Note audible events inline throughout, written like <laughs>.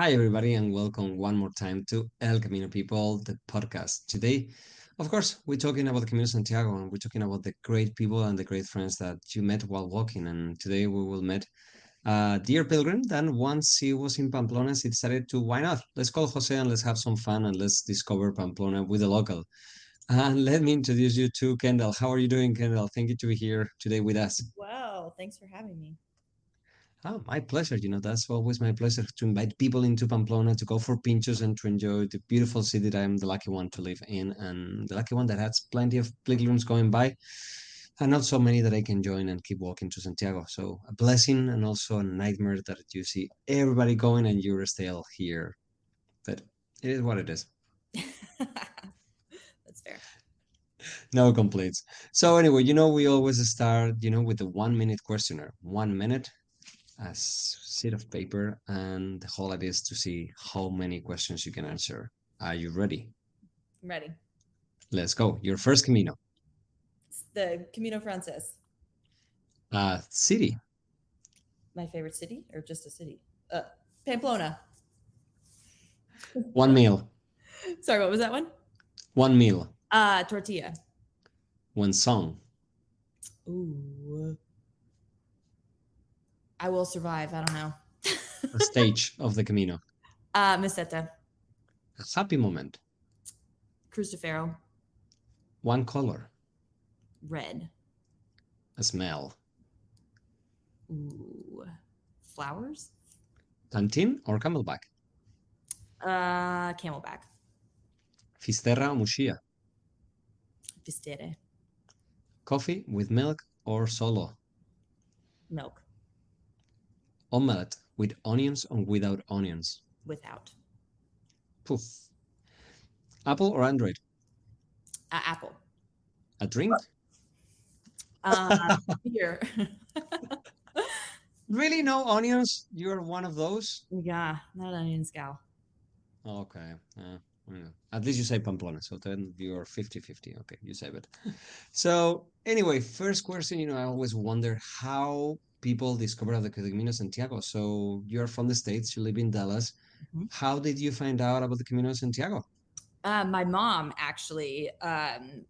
Hi, everybody, and welcome one more time to El Camino People, the podcast. Today, of course, we're talking about the Camino Santiago and we're talking about the great people and the great friends that you met while walking. And today we will meet a dear pilgrim Then, once he was in Pamplona, he decided to, why not? Let's call Jose and let's have some fun and let's discover Pamplona with a local. And <laughs> let me introduce you to Kendall. How are you doing, Kendall? Thank you to be here today with us. Wow, thanks for having me. Oh, my pleasure. You know, that's always my pleasure to invite people into Pamplona to go for pinchos and to enjoy the beautiful city that I'm the lucky one to live in and the lucky one that has plenty of pilgrims going by and not so many that I can join and keep walking to Santiago. So a blessing and also a nightmare that you see everybody going and you're still here. But it is what it is. <laughs> That's fair. No complaints. So anyway, you know, we always start, you know, with the one minute questionnaire. One minute a sheet of paper and the whole idea is to see how many questions you can answer. Are you ready? I'm ready. Let's go. Your first Camino. It's the Camino Frances. Uh, city. My favorite city, or just a city? Uh, Pamplona. <laughs> One meal. Sorry, what was that one? One meal. Uh, tortilla. One song. Ooh. I will survive. I don't know. a stage <laughs> of the Camino. Uh, Meseta. A happy moment. Ferro. One color. Red. A smell. Ooh. Flowers. Plantain or camelback? Uh, camelback. Fisterra or Muxía? Fistere. Coffee with milk or solo? Milk. Omelette with onions or without onions? Without. Poof. Apple or Android? Uh, apple. A drink? Uh, <laughs> beer. <laughs> really? No onions? You're one of those? yeah, not an onion gal. Okay. Uh, at least you say Pamplona, so then you're 50-50. Okay, you save it. So anyway, first question, you know, I always wonder how people discover the Camino Santiago. So you're from the States, you live in Dallas. Mm-hmm. How did you find out about the Camino Santiago? Uh, my mom actually, um,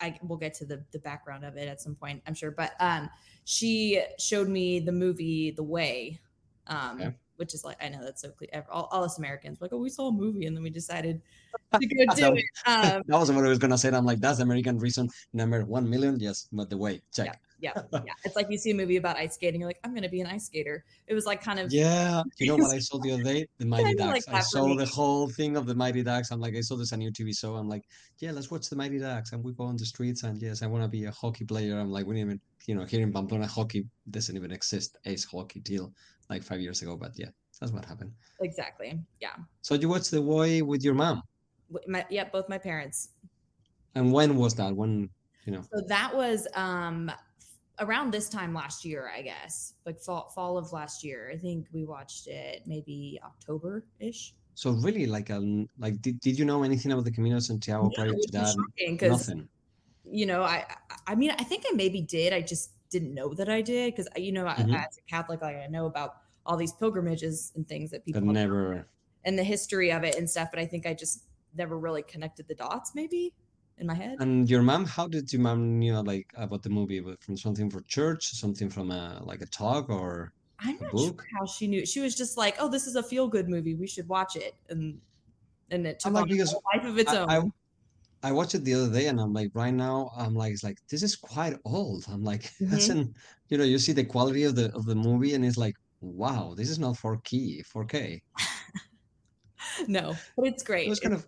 I will get to the, the background of it at some point, I'm sure, but um, she showed me the movie The Way. Um, okay which is like I know that's so clear. All, all us Americans like, oh, we saw a movie and then we decided <laughs> to go do it. Um, <laughs> that was what I was gonna say. I'm like, that's American reason number one million. Yes, but the way check yeah, <laughs> yeah. It's like you see a movie about ice skating, you're like, I'm gonna be an ice skater. It was like kind of yeah. <laughs> You know what I saw the other day? The <laughs> Mighty Ducks. Like I saw the whole thing of the Mighty Ducks. I'm like, I saw this on new TV show. I'm like, yeah, let's watch the Mighty Ducks. And we go on the streets and yes, I want to be a hockey player. I'm like, we didn't even, you know, here in Pamplona, hockey doesn't even exist. Ace hockey deal like five years ago. But yeah, that's what happened. Exactly. Yeah. So you watched The Way with your mom? My, yeah, both my parents. And when was that? When you know? So that was um around this time last year, I guess, like fall fall of last year. I think we watched it maybe October ish. So really, like, um, like did, did you know anything about the Camino Santiago prior to that? Nothing. You know, I I mean, I think I maybe did. I just didn't know that I did because you know, mm-hmm. as a Catholic, like I know about all these pilgrimages and things that people never and the history of it and stuff, but I think I just never really connected the dots. Maybe in my head. And your mom, how did your mom know like about the movie? From something for church, something from a like a talk or I'm not book? sure how she knew. She was just like, "Oh, this is a feel good movie. We should watch it." And and it took like, on a life of its I, own. I, I, watched it the other day, and I'm like, right now, I'm like, it's like this is quite old. I'm like, <laughs> mm-hmm. you know, you see the quality of the of the movie, and it's like, wow, this is not 4K, 4K. <laughs> no, but it's great. It was kind of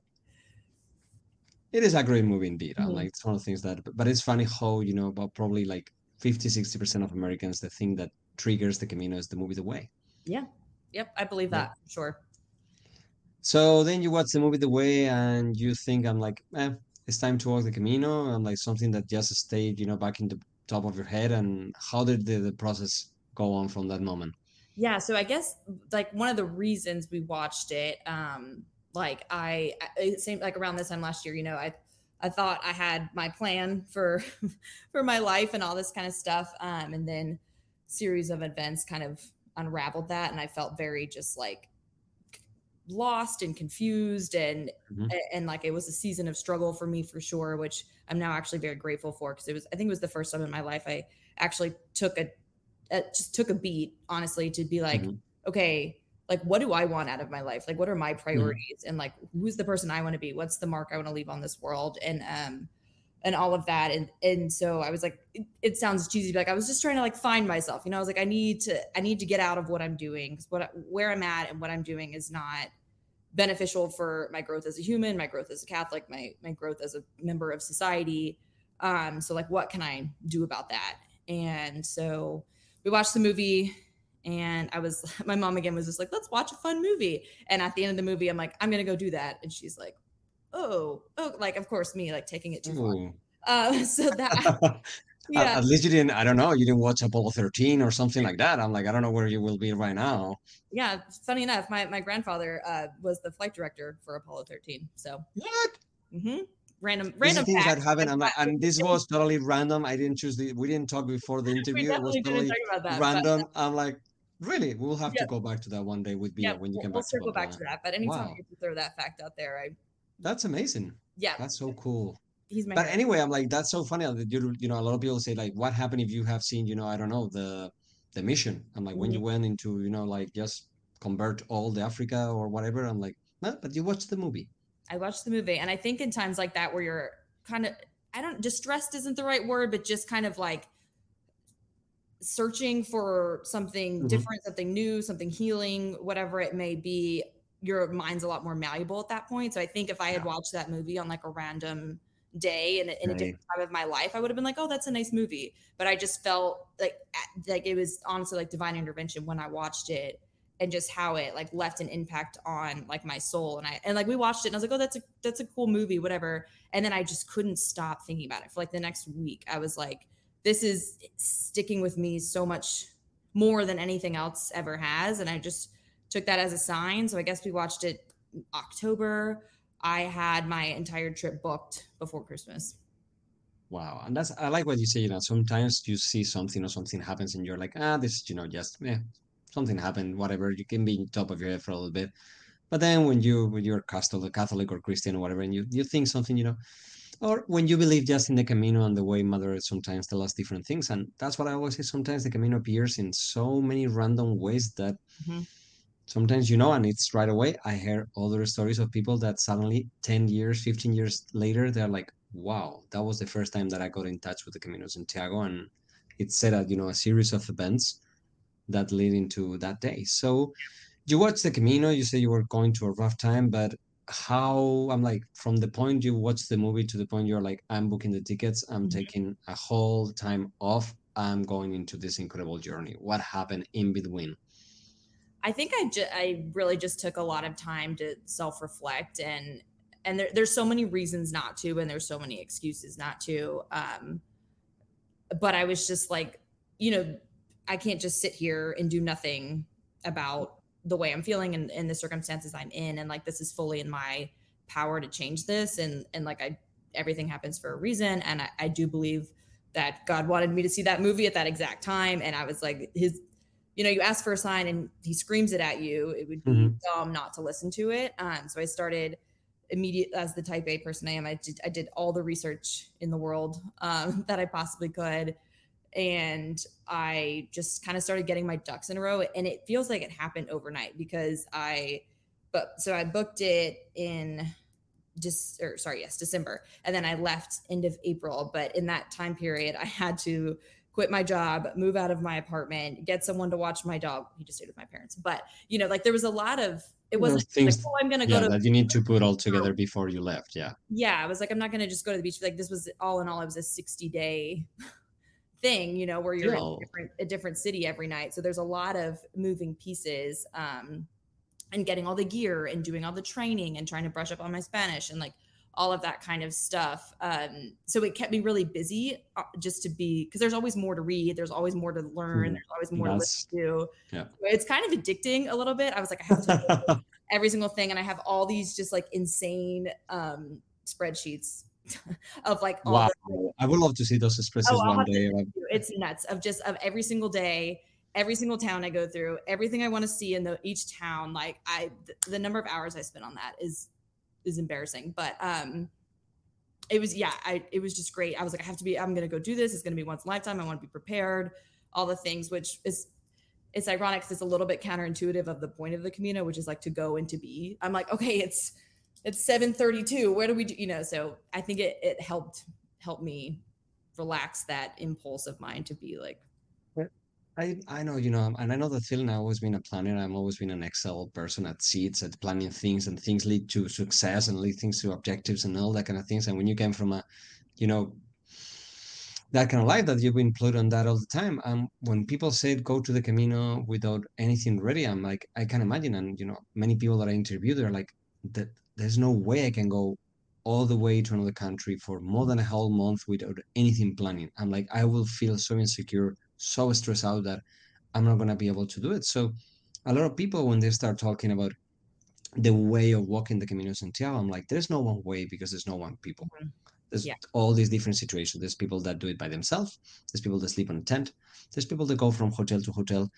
it is a great movie indeed. Mm-hmm. like it's one of the things that, but it's funny how you know about probably like 50, 60 percent of Americans the thing that triggers the Camino is the movie The Way. Yeah. Yep. I believe that. Yeah. Sure. So then you watch the movie The Way and you think I'm like, eh, it's time to walk the Camino. I'm like something that just stayed, you know, back in the top of your head. And how did the, the process go on from that moment? Yeah. So I guess like one of the reasons we watched it, um, like I same like around this time last year, you know, I I thought I had my plan for <laughs> for my life and all this kind of stuff. Um, and then series of events kind of unraveled that, and I felt very just like lost and confused and mm-hmm. and like it was a season of struggle for me for sure which i'm now actually very grateful for because it was i think it was the first time in my life i actually took a, a just took a beat honestly to be like mm-hmm. okay like what do i want out of my life? Like what are my mm-hmm. priorities? Mm-hmm. and like who's the person i want to be? What's the mark i want to leave on this world? And um and all of that. And and so i was like it, it sounds cheesy but like i was just trying to like find myself you know? I was like i need to i need to get out of what i'm doing because what where i'm at and what i'm doing is not beneficial for my growth as a human my growth as a catholic my my growth as a member of society. Um so like what can i do about that? And so we watched the movie and i was <laughs> my mom again was just like let's watch a fun movie and at the end of the movie i'm like i'm gonna go do that and she's like oh, oh, like of course me like taking it too far. Uh, <laughs> so that <laughs> yeah. At least you didn't, I don't know, you didn't watch Apollo 13 or something like that. I'm like, I don't know where you will be right now. Yeah. Funny enough, my, my grandfather uh, was the flight director for Apollo 13. So what? Mm-hmm. Random, random things that happen. I'm like, and this was totally random. I didn't choose the, we didn't talk before the interview. It was totally random. I'm like, really, we'll have yeah. to go back to that one day with Bia yeah, when you come we'll, back. We'll circle back to that. But anytime wow. you throw that fact out there, I that's amazing. Yeah. That's so cool. He's my But anyway, I'm like, that's so funny. You, you know, a lot of people say like, what happened if you have seen, you know, I don't know, the the mission. I'm like, mm-hmm. when you mm-hmm. went into, you know, like just convert all the Africa or whatever. I'm like, no, but you watched the movie. I watched the movie. And I think in times like that where you're kind of I don't distressed isn't the right word, but just kind of like searching for something mm-hmm. different, something new, something healing, whatever it may be your mind's a lot more malleable at that point. So I think if I had yeah. watched that movie on like a random day in, a, in right. a different time of my life, I would have been like, oh, that's a nice movie. But I just felt like like it was honestly like divine intervention when I watched it and just how it like left an impact on like my soul. And I and like we watched it and I was like, oh, that's a that's a cool movie, whatever. And then I just couldn't stop thinking about it for like the next week. I was like, this is sticking with me so much more than anything else ever has. And I just took that as a sign. So I guess we watched it October. I had my entire trip booked before Christmas. Wow. And that's, I like what you say, you know, sometimes you see something or something happens and you're like, ah, this you know, just, yeah, something happened, whatever. You can be on top of your head for a little bit. But then when you, when you're Catholic, Catholic or Christian or whatever, and you, you think something, you know, or when you believe just in the Camino and the way Mother sometimes tell us different things. And that's what I always say. Sometimes the Camino appears in so many random ways that mm-hmm sometimes you know and it's right away i hear other stories of people that suddenly 10 years 15 years later they're like wow that was the first time that i got in touch with the camino santiago and it set out you know a series of events that lead into that day so you watch the camino you say you were going to a rough time but how i'm like from the point you watch the movie to the point you're like i'm booking the tickets i'm mm-hmm. taking a whole time off i'm going into this incredible journey what happened in between I think I ju- I really just took a lot of time to self reflect and and there, there's so many reasons not to and there's so many excuses not to um but I was just like you know I can't just sit here and do nothing about the way I'm feeling and, and the circumstances I'm in and like this is fully in my power to change this and and like I everything happens for a reason and I, I do believe that God wanted me to see that movie at that exact time and I was like his you know, you ask for a sign and he screams it at you, it would be mm-hmm. dumb not to listen to it. Um, so I started immediate as the type A person I am. I did, I did all the research in the world um, <laughs> that I possibly could. And I just kind of started getting my ducks in a row. And it feels like it happened overnight because I, but so I booked it in just, or sorry, yes, December. And then I left end of April. But in that time period, I had to quit my job, move out of my apartment, get someone to watch my dog. He just stayed with my parents. But, you know, like there was a lot of, it wasn't things, like, oh, I'm going to yeah, go to. that you need to put all together before you left. Yeah. Yeah. I was like, I'm not going to just go to the beach. Like this was all in all, it was a 60 day thing, you know, where you're Yo. in a different, a different city every night. So there's a lot of moving pieces. Um, and getting all the gear and doing all the training and trying to brush up on my Spanish and like all of that kind of stuff. Um, so it kept me really busy uh, just to be because there's always more to read, there's always more to learn, mm, there's always more yes. to listen to. Yeah. It's kind of addicting a little bit. I was like, I have to <laughs> every single thing, and I have all these just like insane um, spreadsheets <laughs> of like wow. The, I would love to see those spreadsheets oh, one day. It's nuts of just of every single day every single town I go through, everything I want to see in the each town. Like I, the number of hours I spent on that is is embarrassing. But um, it was yeah, I it was just great. I was like, I have to be. I'm gonna go do this. It's gonna be once in a lifetime. I want to be prepared. All the things, which is it's ironic because it's a little bit counterintuitive of the point of the Camino, which is like to go and to be. I'm like, okay, it's it's 7:32. Where do we do? You know, so I think it it helped helped me relax that impulse of mine to be like I, I know, you know, um, and I know that feeling. I've always been a planner. I've always been an Excel person at seeds, at planning things, and things lead to success and lead things to objectives and all that kind of things. And when you came from a, you know, that kind of life that you've been put on that all the time. And when people said go to the Camino without anything ready, I'm like, I can imagine. And you know, many people that I interviewed, they're like, that there's no way I can go all the way to another country for more than a whole month without anything planning. I'm like, I will feel so insecure so stressed out that I'm not going to be able to do it. So, a lot of people, when they start talking about the way of walking the Camino de Santiago, I'm like, there's no one way because there's no one people. Mm-hmm. There's yeah. all these different situations. There's people that do it by themselves. There's people that sleep in a tent. There's people that go from hotel to hotel,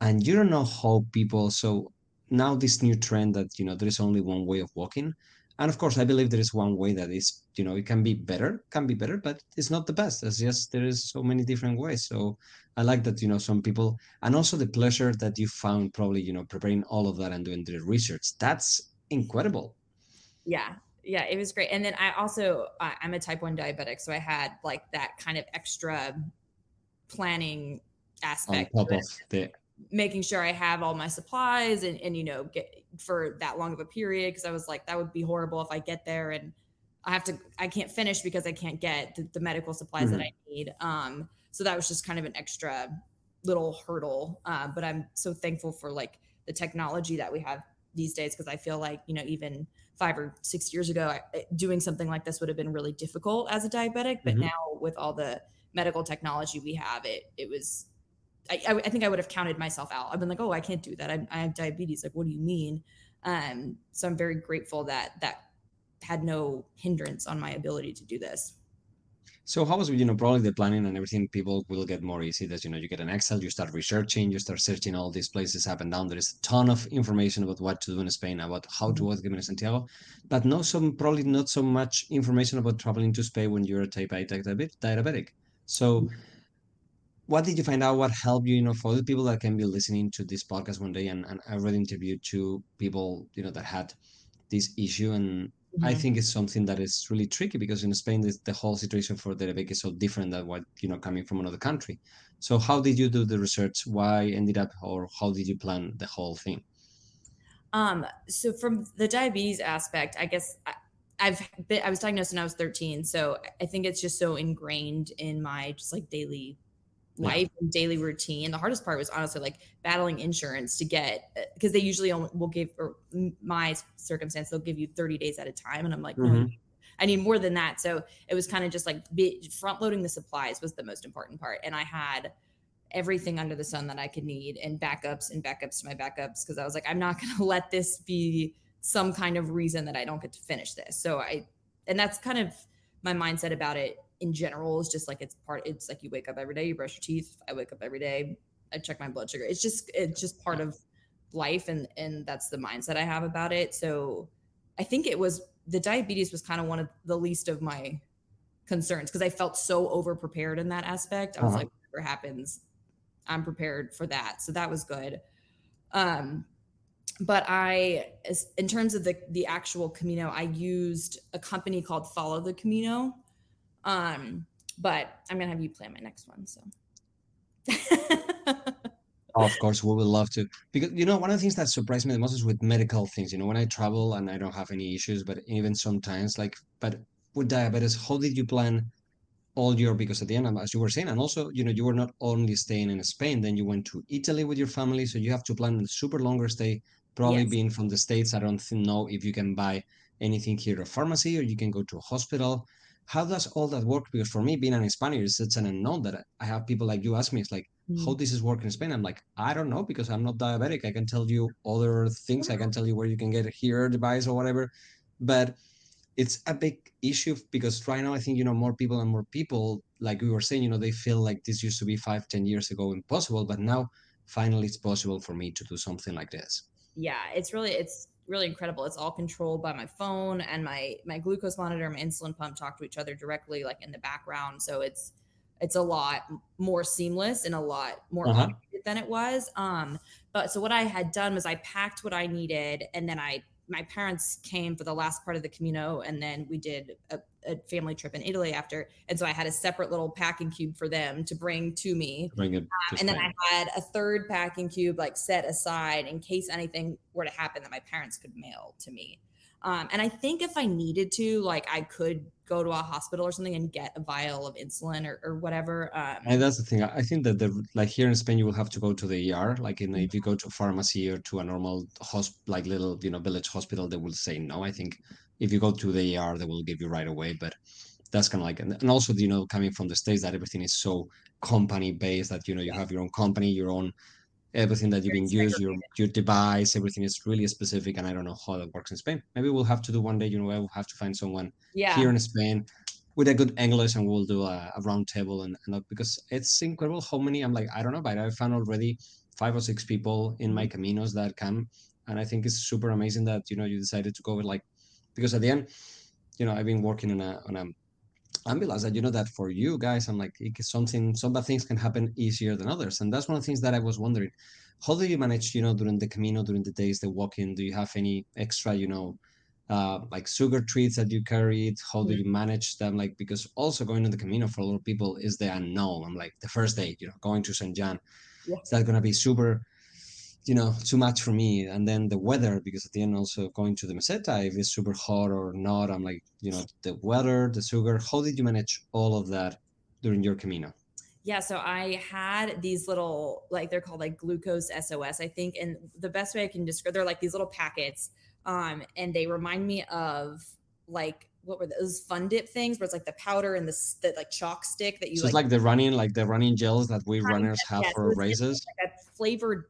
and you don't know how people. So now this new trend that you know there is only one way of walking. And of course i believe there is one way that is you know it can be better can be better but it's not the best. It's just there is so many different ways. So i like that you know some people and also the pleasure that you found probably you know preparing all of that and doing the research. That's incredible. Yeah. Yeah it was great. And then i also i'm a type 1 diabetic so i had like that kind of extra planning aspect on top of the making sure I have all my supplies and, and you know, get for that long of a period. Cause I was like, that would be horrible if I get there and I have to, I can't finish because I can't get the, the medical supplies mm-hmm. that I need. Um, so that was just kind of an extra little hurdle. Uh, but I'm so thankful for like the technology that we have these days. Cause I feel like, you know, even five or six years ago, I, doing something like this would have been really difficult as a diabetic. But mm-hmm. now with all the medical technology we have, it, it was, I, I, think I would have counted myself out. I've been like, oh, I can't do that. I, I have diabetes. Like, what do you mean? Um, so I'm very grateful that that had no hindrance on my ability to do this. So how was you know probably the planning and everything people will get more easy that you know you get an Excel you start researching you start searching all these places up and down there is a ton of information about what to do in Spain about how to walk in Santiago but no some probably not so much information about traveling to Spain when you're a type A diabetic so what did you find out? What helped you? You know, for the people that can be listening to this podcast one day, and, and I already interviewed two people, you know, that had this issue, and mm-hmm. I think it's something that is really tricky because in Spain, this, the whole situation for the diabetic is so different than what you know coming from another country. So, how did you do the research? Why ended up, or how did you plan the whole thing? Um, so from the diabetes aspect, I guess I, I've been, I was diagnosed when I was 13. So I think it's just so ingrained in my just like daily life yeah. and daily routine. The hardest part was honestly like battling insurance to get because uh, they usually only will give or my circumstance they'll give you 30 days at a time, and I'm like, mm-hmm. no, I need more than that. So it was kind of just like front loading the supplies was the most important part, and I had everything under the sun that I could need and backups and backups to my backups because I was like, I'm not <laughs> going to let this be some kind of reason that I don't get to finish this. So I, and that's kind of my mindset about it in general is just like it's part it's like you wake up every day you brush your teeth i wake up every day i check my blood sugar. It's just it's just part of life and and that's the mindset i have about it. So i think it was the diabetes was kind of one of the least of my concerns because i felt so over prepared in that aspect. I was uh-huh. like whatever happens i'm prepared for that. So that was good. Um but i in terms of the the actual camino i used a company called follow the camino um, but I'm gonna have you plan my next one. So. <laughs> of course, we would love to. Because you know, one of the things that surprised me the most is with medical things. You know, when I travel and I don't have any issues, but even sometimes, like, but with diabetes, how did you plan all your? Because at the end, as you were saying, and also, you know, you were not only staying in Spain, then you went to Italy with your family, so you have to plan a super longer stay. Probably yes. being from the states, I don't know if you can buy anything here at pharmacy or you can go to a hospital how does all that work? Because for me, being an Spaniard, it's, it's an unknown that I have people like you ask me, it's like, mm. how this is working in Spain? I'm like, I don't know because I'm not diabetic. I can tell you other things. I can tell you where you can get a hearer device or whatever. But it's a big issue because right now I think, you know, more people and more people, like we were saying, you know, they feel like this used to be five, ten years ago impossible. But now finally it's possible for me to do something like this yeah it's really it's really incredible. It's all controlled by my phone and my my glucose monitor my insulin pump talk to each other directly like in the background. So it's it's a lot more seamless and a lot more uh-huh. than it was. Um but so what i had done was i packed what i needed and then i my parents came for the last part of the Camino, and then we did a, a, family trip in Italy after. And so I had a separate little packing cube for them to bring to me. Bring it, um, and then I had a third packing cube like set aside in case anything were to happen that my parents could mail to me. Um, and I think if I needed to, like I could go to a hospital or something and get a vial of insulin or, or whatever. Um, and that's the thing. I think that the like here in Spain, you will have to go to the ER. Like in, if you go to a pharmacy or to a normal hosp like little you know village hospital, they will say no. I think if you go to the ER, they will give you right away. But that's kind of like and, and also you know coming from the states that everything is so company based that you know you have your own company, your own everything that you've been used, your your device, everything is really specific, and I don't know how that works in Spain. Maybe we'll have to do one day. You know, we'll have to find someone yeah. here in Spain with a good English, and we'll do a, a round table and, and because it's incredible how many. I'm like, I don't know, but I found already five or six people in my mm-hmm. caminos that come, and I think it's super amazing that you know you decided to go with like, because at the end, you know, I've been working on a on a ambulance that you know that for you guys i'm like something some bad things can happen easier than others. And that's one of the things that i was wondering. How do you manage you know during the camino during the days the walking? Do you have any extra you know uh, like sugar treats that you carried? How do you manage them? Like because also going on the camino for a lot of people is the unknown. I'm like the first day you know going to st john yeah. is that going to be super you know too much for me. And then the weather because at the end also going to the meseta if it's super hot or not i'm like you know the weather the sugar how did you manage all of that during your camino? Yeah so i had these little like they're called like glucose sos i think. And the best way i can describe they're like these little packets um and they remind me of like what were those fun dip things where it's like the powder and the, the like chalk stick that you so like, it's like the running like the running gels that we runners have yeah, for races? like a flavored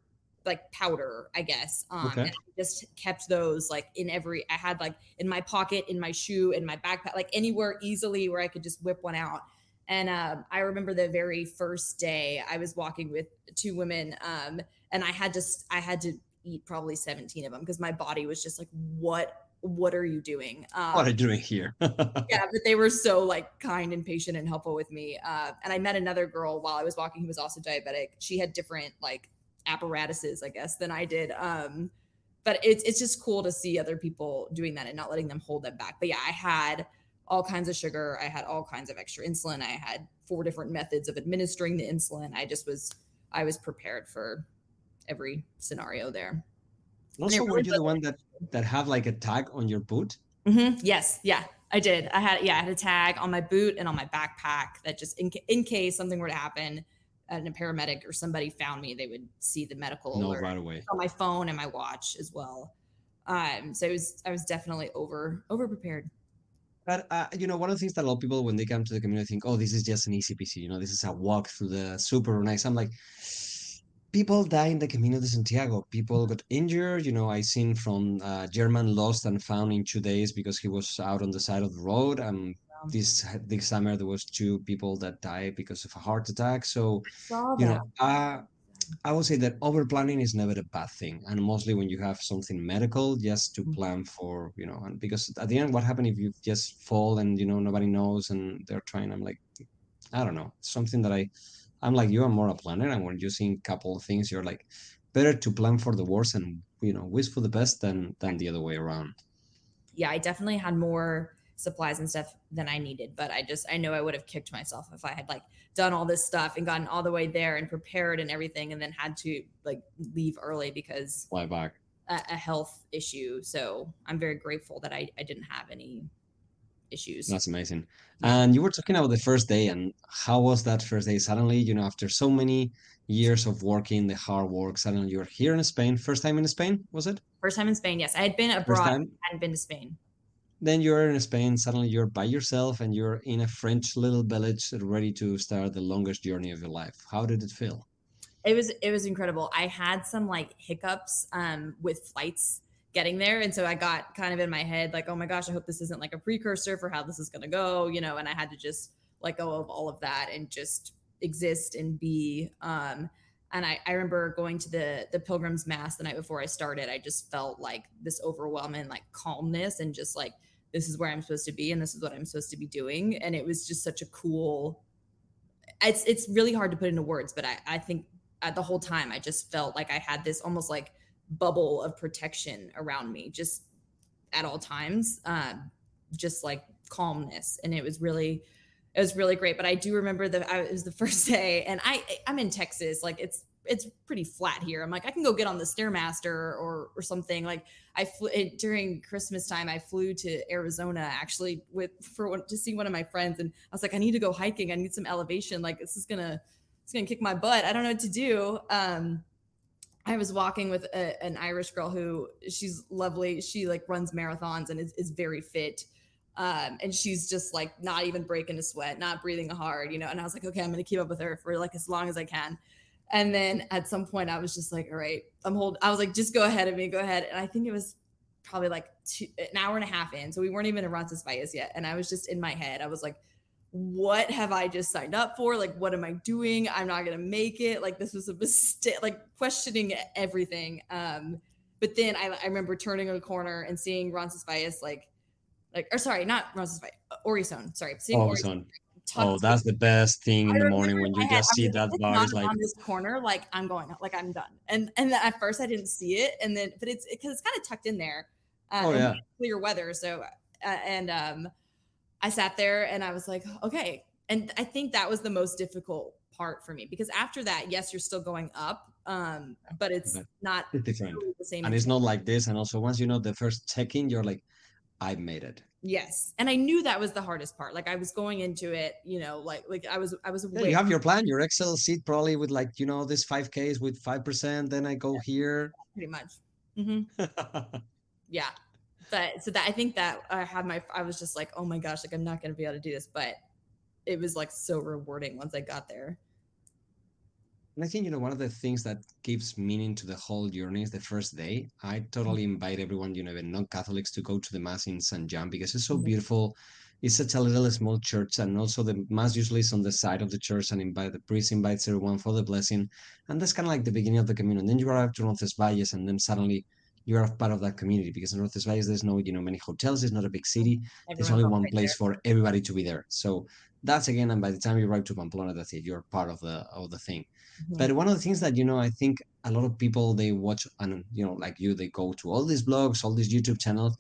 like powder, I guess. Um, okay. and I just kept those like in every, I had like in my pocket, in my shoe, in my backpack, like anywhere easily where I could just whip one out. And um, I remember the very first day I was walking with two women, um, and I had just, I had to eat probably 17 of them because my body was just like, what, what are you doing? Um, what are you doing here? <laughs> yeah, but they were so like kind and patient and helpful with me. Uh, and I met another girl while I was walking who was also diabetic. She had different like apparatuses, I guess, than I did. Um, but it's it's just cool to see other people doing that and not letting them hold them back. But yeah, I had all kinds of sugar. I had all kinds of extra insulin. I had four different methods of administering the insulin. I just was I was prepared for every scenario there. Also, were you the one that that have like a tag on your boot? Mm-hmm. Yes, yeah, I did. I had yeah, I had a tag on my boot and on my backpack that just in in case something were to happen, and a paramedic or somebody found me, they would see the medical no, right away on my phone and my watch as well. Um, so it was I was definitely over over prepared. But uh, you know, one of the things that a lot of people when they come to the community think, oh, this is just an easy PC. You know, this is a walk through the super nice. I'm like, people die in the Camino de Santiago. People got injured. You know, I seen from uh, German lost and found in two days because he was out on the side of the road. Um, this this summer there was two people that died because of a heart attack so you know uh, I would say that over planning is never a bad thing, and mostly when you have something medical, just to mm-hmm. plan for, you know, and because at the end, what happens if you just fall and you know nobody knows and they're trying? I'm like, I don't know, something that I, I'm like you, I'm more a planner, and when you're seeing a couple of things, you're like, better to plan for the worst and you know wish for the best than than the other way around. Yeah, I definitely had more supplies and stuff than I needed. But I just I know I would have kicked myself if I had like done all this stuff and gotten all the way there and prepared and everything, and then had to like leave early because fly back a, a health issue. So I'm very grateful that I I didn't have any issues. That's amazing. And you were talking about the first day and how was that first day? Suddenly, you know, after so many years of working, the hard work, suddenly you're here in Spain. First time in Spain, was it? First time in Spain, yes. I had been abroad, I hadn't been to Spain then you're in Spain, suddenly you're by yourself and you're in a French little village ready to start the longest journey of your life. How did it feel? It was it was incredible. I had some like hiccups um, with flights getting there and so I got kind of in my head like, "Oh my gosh, I hope this isn't like a precursor for how this is going to go," you know, and I had to just let go of all of that and just exist and be um and I, I remember going to the the pilgrim's mass the night before I started. I just felt like this overwhelming like calmness and just like this is where I'm supposed to be and this is what I'm supposed to be doing. And it was just such a cool. It's it's really hard to put into words, but I I think at the whole time I just felt like I had this almost like bubble of protection around me, just at all times, um, just like calmness, and it was really it was really great. But I do remember that it was the <laughs> first day, and I I'm in Texas, like it's it's pretty flat here. I'm like I can go get on the stairmaster or or something. Like I flew it, during Christmas time, I flew to Arizona actually with for to see one of my friends, and I was like I need to go hiking. I need some elevation. Like this is gonna it's gonna kick my butt. I don't know what to do. Um, I was walking with a, an Irish girl who she's lovely. She like runs marathons and is, is very fit. Um, and she's just like not even breaking a sweat, not breathing hard, you know. And I was like, okay, I'm gonna keep up with her for like as long as I can. And then at some point, I was just like, all right, I'm hold. I was like, just go ahead of me, go ahead. And I think it was probably like two, an hour and a half in, so we weren't even in Roncesvalles yet. And I was just in my head, I was like, what have I just signed up for? Like, what am I doing? I'm not gonna make it. Like, this was a mistake. Like, questioning everything. Um, but then I, I remember turning a corner and seeing Roncesvalles like like or sorry, not Roncesvalles, Orisson. Sorry, seeing Orisson. Oh, that's the best thing in the morning when you just see that bar like on this corner. Like I'm going, like I'm done. And and at first I didn't see it, and then but it's because it's kind of tucked in there. Uh, oh yeah, clear weather. So uh, and um, I sat there and I was like, okay. And I think that was the most difficult part for me because after that, yes, you're still going up, um, but it's but not it's different. the same. And it's not like this. And also, once you know the first check-in, you're like, I made it. Yes, and I knew that was the hardest part. Like I was going into it, you know, like like I was I was. Yeah, you have your plan, your Excel sheet, probably with like you know this five Ks with five percent. Then I go yeah, here. Pretty much. Mm-hmm. <laughs> yeah, but so that I think that I had my I was just like, oh my gosh, like I'm not gonna be able to do this, but it was like so rewarding once I got there. And I think, you know, one of the things that gives meaning to the whole journey is the first day. I totally mm-hmm. invite everyone, you know, even non Catholics, to go to the Mass in St. John because it's so mm-hmm. beautiful. It's such a little small church, and also the Mass usually is on the side of the church, and invite the priest invites everyone for the blessing. And that's kind of like the beginning of the communion. Then you arrive to Roncesvalles, and then suddenly you are part of that community because in Roncesvalles, there's no, you know, many hotels. It's not a big city. Everyone there's only one place there. for everybody to be there. So that's again, and by the time you arrive to Pamplona, that's it. You're part of the of the thing. Mm-hmm. But one of the things that you know, I think a lot of people they watch and you know, like you, they go to all these blogs, all these YouTube channels,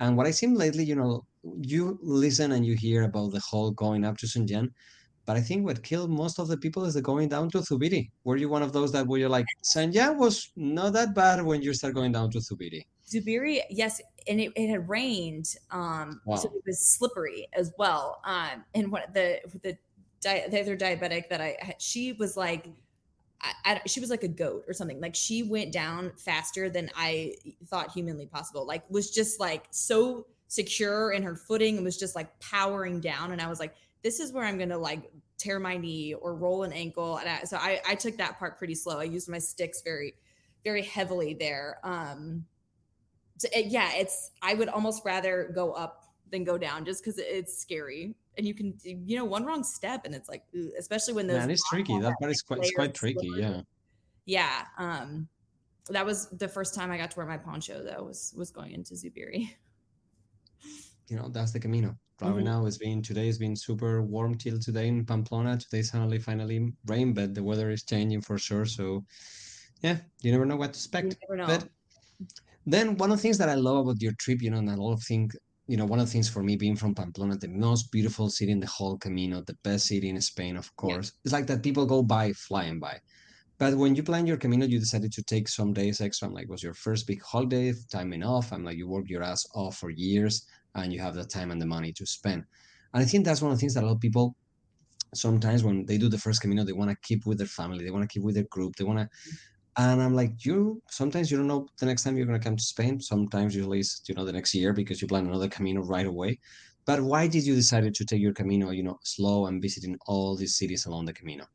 and what I seen lately, you know, you listen and you hear about the whole going up to St. But I think what killed most of the people is the going down to Zubiri. Were you one of those that were you like St. Was not that bad when you start going down to Zubiri? Zubiri, yes, and it, it had rained, um, wow. so it was slippery as well. Um, and what the the, di- the other diabetic that I had, she was like, I, I, she was like a goat or something. Like she went down faster than I thought humanly possible. Like was just like so secure in her footing and was just like powering down. And I was like, this is where I'm gonna like tear my knee or roll an ankle. And I, so I, I took that part pretty slow. I used my sticks very, very heavily there. Um, so it, yeah, it's I would almost rather go up than go down just because it's scary and you can you know one wrong step and it's like especially when those man it's tricky. that part is quite it's quite tricky yeah. Yeah um that was the first time i got to wear my poncho though was was going into zubiri. You know that's the camino. Right mm-hmm. now it's been today has been super warm till today in pamplona. Today suddenly finally rain but the weather is changing for sure so yeah you never know what to expect. But then one of the things that I love about your trip, you know, and a lot of things, you know, one of the things for me being from Pamplona, the most beautiful city in the whole Camino, the best city in Spain, of course. Yeah. It's like that people go by flying by. But when you plan your Camino, you decided to take some days extra. I'm like, was your first big holiday, timing off? I'm like, you work your ass off for years and you have the time and the money to spend. And I think that's one of the things that a lot of people sometimes when they do the first Camino, they want to keep with their family, they want to keep with their group, they want to and I'm like, you sometimes you don't know the next time you're gonna come to Spain. Sometimes usually it's you know the next year because you plan another Camino right away. But why did you decide to take your Camino, you know, slow and visiting all these cities along the Camino?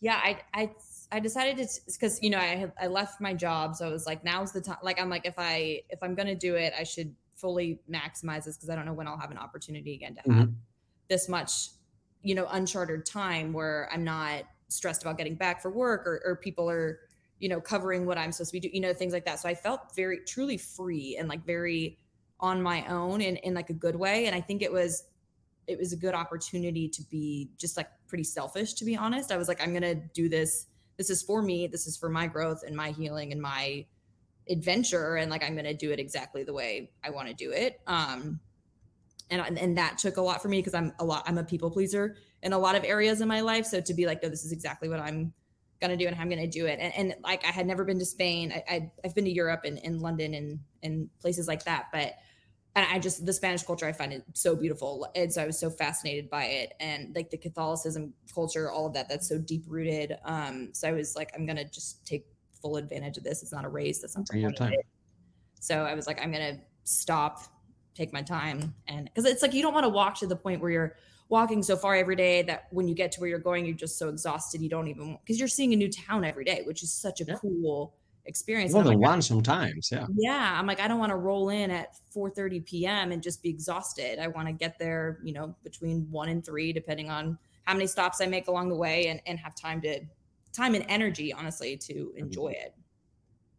Yeah, I I I decided to because you know I had, I left my job, so I was like, now's the time. Like I'm like, if I if I'm gonna do it, I should fully maximize this because I don't know when I'll have an opportunity again to have mm-hmm. this much, you know, uncharted time where I'm not stressed about getting back for work or, or people are you know covering what i'm supposed to be doing you know things like that. So i felt very truly free and like very on my own in, in like a good way. And i think it was it was a good opportunity to be just like pretty selfish to be honest. I was like i'm gonna do this. This is for me. This is for my growth and my healing and my adventure. And like i'm gonna do it exactly the way i want to do it. Um and and that took a lot for me because i'm a lot i'm a people pleaser in a lot of areas in my life. So to be like no this is exactly what i'm gonna do and how i'm gonna do it and, and like i had never been to spain I, I have been to europe and, and london and and places like that but and I just the Spanish culture I find it so beautiful, and so I was so fascinated by it, and like the Catholicism culture, all of that that's so deep rooted. Um, so I was like, I'm gonna just take full advantage of this. It's not a race. That's not your time. So I was like, I'm gonna stop, take my time, and because it's like you don't want to walk to the point where you're walking so far every day that when you get to where you're going, you're just so exhausted you don't even because you're seeing a new town every day, which is such a yeah. cool experience. More than like, one sometimes, yeah. Yeah, I'm like, I don't want to roll in at 4:30 p.m. and just be exhausted. I want to get there, you know, between one and three, depending on how many stops I make along the way, and and have time to time and energy, honestly, to enjoy it.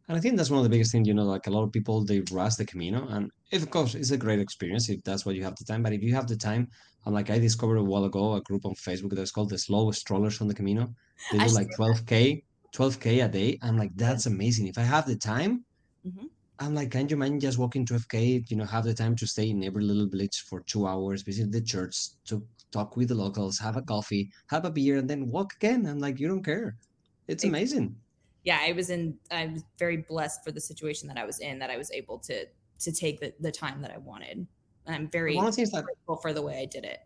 And I think that's one of the biggest things, you know, like a lot of people they rush the Camino, and if, of course it's a great experience if that's what you have the time. But if you have the time, I'm like I discovered a while ago a group on Facebook that's called the Slow Strollers on the Camino. They do like 12k 12k a day. I'm like that's amazing. If i have the time mm-hmm. i'm like can you imagine just walking 12k you know have the time to stay in every little village for two hours visit the church to talk with the locals have a coffee have a beer and then walk again? I'm like you don't care. It's amazing. Yeah i was in i was very blessed for the situation that i was in that i was able to to take the, the time that i wanted and i'm very one of the that grateful for the way i did it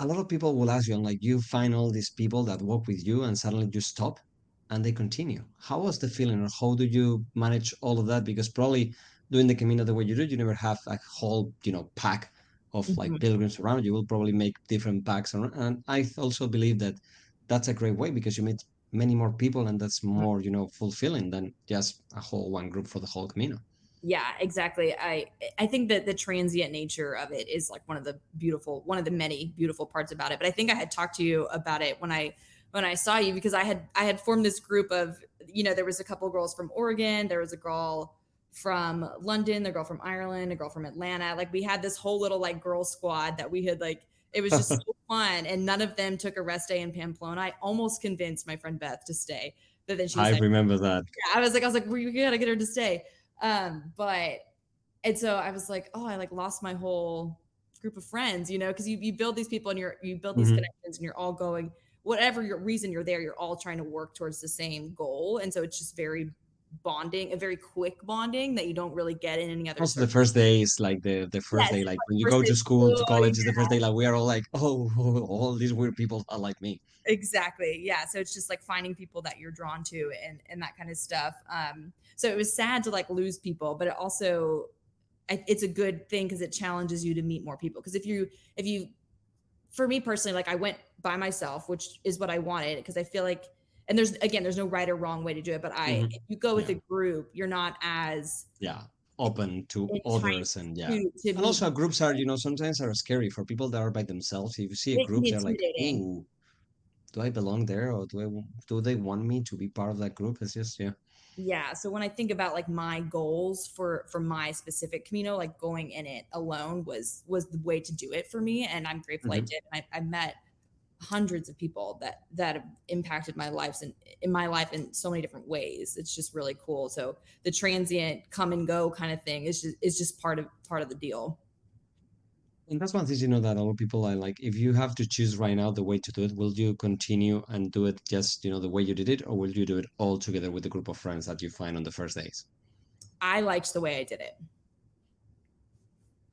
a lot of people will ask you, and like you find all these people that walk with you, and suddenly you stop and they continue. How was the feeling, or how do you manage all of that? Because probably doing the Camino the way you do, you never have a whole, you know, pack of mm-hmm. like pilgrims around. You will probably make different packs, around. and I also believe that that's a great way because you meet many more people, and that's mm-hmm. more, you know, fulfilling than just a whole one group for the whole Camino. Yeah, exactly. I I think that the transient nature of it is like one of the beautiful, one of the many beautiful parts about it. But I think I had talked to you about it when I when I saw you because I had I had formed this group of you know there was a couple girls from Oregon, there was a girl from London, the girl from Ireland, a girl from Atlanta. Like we had this whole little like girl squad that we had like it was just <laughs> so fun, and none of them took a rest day in Pamplona. I almost convinced my friend Beth to stay, but then she. I remember that. Yeah, I was like, I was like, we gotta get her to stay. Um, but and so I was like, oh, I like lost my whole group of friends, you know, because you you build these people and you're you build these mm-hmm. connections and you're all going whatever your reason you're there, you're all trying to work towards the same goal. And so it's just very bonding, a very quick bonding that you don't really get in any other. Also, the first day is like the the first yes, day, like when you go to school, to college, is the first day. Like we are all like, <laughs> oh, <laughs> all these weird people are like me. Exactly. Yeah. So it's just like finding people that you're drawn to and and that kind of stuff. Um. So it was sad to like lose people, but it also it's a good thing because it challenges you to meet more people. Because if you if you for me personally, like I went by myself, which is what I wanted because I feel like, and there's again, there's no right or wrong way to do it, but I, mm-hmm. if you go with yeah. a group, you're not as yeah. Open to others and yeah. to, to and also groups are you know sometimes are scary for people that are by themselves. If you see a group they're like ooh do i belong there or do i do they want me to be part of that group? It's just yeah. Yeah. So when i think about like my goals for for my specific camino like going in it alone was was the way to do it for me and i'm grateful mm-hmm. i did I, I, met hundreds of people that that have impacted my lives and in my life in so many different ways it's just really cool so the transient come and go kind of thing is just is just part of part of the deal and that's one thing you know that a lot of people are like, if you have to choose right now the way to do it, will you continue and do it just you know the way you did it, or will you do it all together with the group of friends that you find on the first days? I liked the way I did it.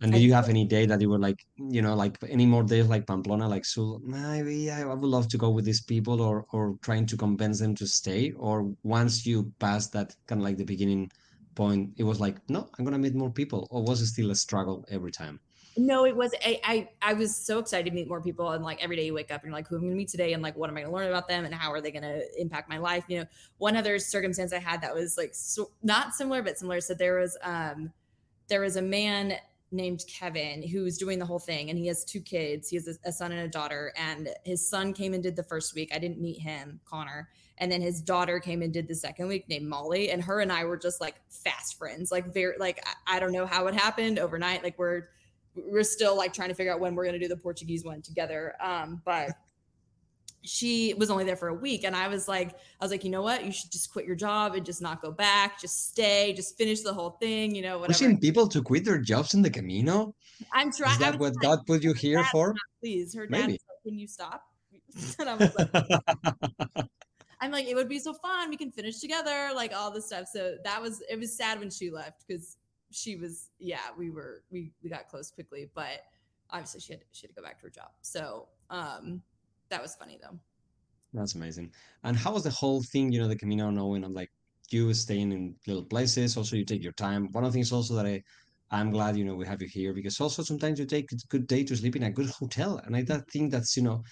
And do you have any day that you were like, you know, like any more days like Pamplona, like so maybe I, I would love to go with these people, or or trying to convince them to stay, or once you pass that kind of like the beginning point, it was like, no, I'm gonna meet more people, or was it still a struggle every time? No, it was. I, I, I was so excited to meet more people, and like every day you wake up and you're like, who am I going to meet today, and like what am I going to learn about them, and how are they going to impact my life? You know, one other circumstance I had that was like so, not similar but similar. So there was um there was a man named Kevin who's doing the whole thing and he has two kids. He has a, a, son and a daughter and his son came and did the first week. I didn't meet him, Connor. And then his daughter came and did the second week named Molly and her and I were just like fast friends. Like very like I, I don't know how it happened overnight. Like we're we're still like trying to figure out when we're going to do the Portuguese one together. Um but she was only there for a week and i was like i was like you know what? You should just quit your job and just not go back. Just stay. Just finish the whole thing you know whatever. pushing people to quit their jobs in the camino? I'm trying is that what god put you here for? please her dad Maybe. Said, can you stop? <laughs> And i was like <laughs> i'm like it would be so fun. We can finish together like all this stuff. So that was it was sad when she left because she was yeah we were we we got close quickly but obviously she had she had to go back to her job. So um that was funny though. That's amazing. And how was the whole thing? You know, the Camino, knowing I'm like you staying in little places. Also, you take your time. One of the things also that I I'm glad you know we have you here because also sometimes you take a good day to sleep in a good hotel, and I think that's you know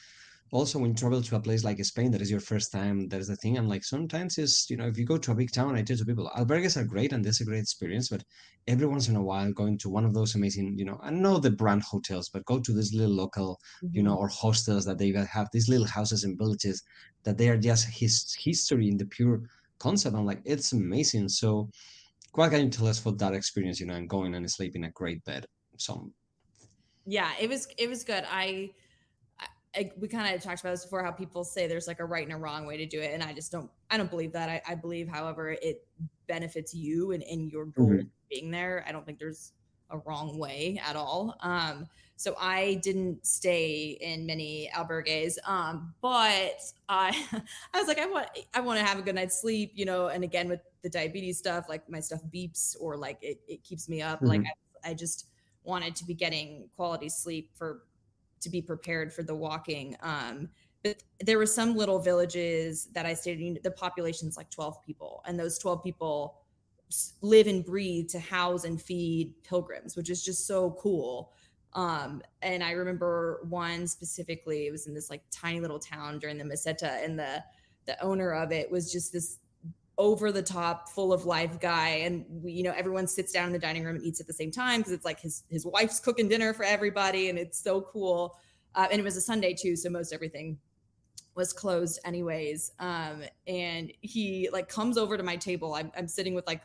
also when you travel to a place like Spain that is your first time, that is the thing. I'm like sometimes is you know if you go to a big town, I tell to people albergues are great and that's a great experience, but every once in a while going to one of those amazing you know I know the brand hotels, but go to this little local mm-hmm. you know or hostels that they have these little houses and villages that they are just his history in the pure concept. I'm like it's amazing. So what can you tell us for that experience? You know, and going and sleeping in a great bed. Some yeah, it was it was good. I We kind of talked about this before how people say there's like a right and a wrong way to do it and i just don't i don't believe that i, I believe however it benefits you and in your goal mm-hmm. being there i don't think there's a wrong way at all um so i didn't stay in many albergues um but i <laughs> i was like i want i want to have a good night's sleep you know and again with the diabetes stuff like my stuff beeps or like it, it keeps me up mm-hmm. like I, I just wanted to be getting quality sleep for to be prepared for the walking. Um, but there were some little villages that I stayed in. The population's like 12 people, and those 12 people live and breathe to house and feed pilgrims, which is just so cool. Um, and I remember one specifically, it was in this like tiny little town during the Meseta, and the the owner of it was just this over the top full of life guy. And we you know everyone sits down in the dining room and eats at the same time because it's like his his wife's cooking dinner for everybody and it's so cool. Uh, and it was a sunday too so most everything was closed anyways. Um and he like comes over to my table. I'm, I'm sitting with like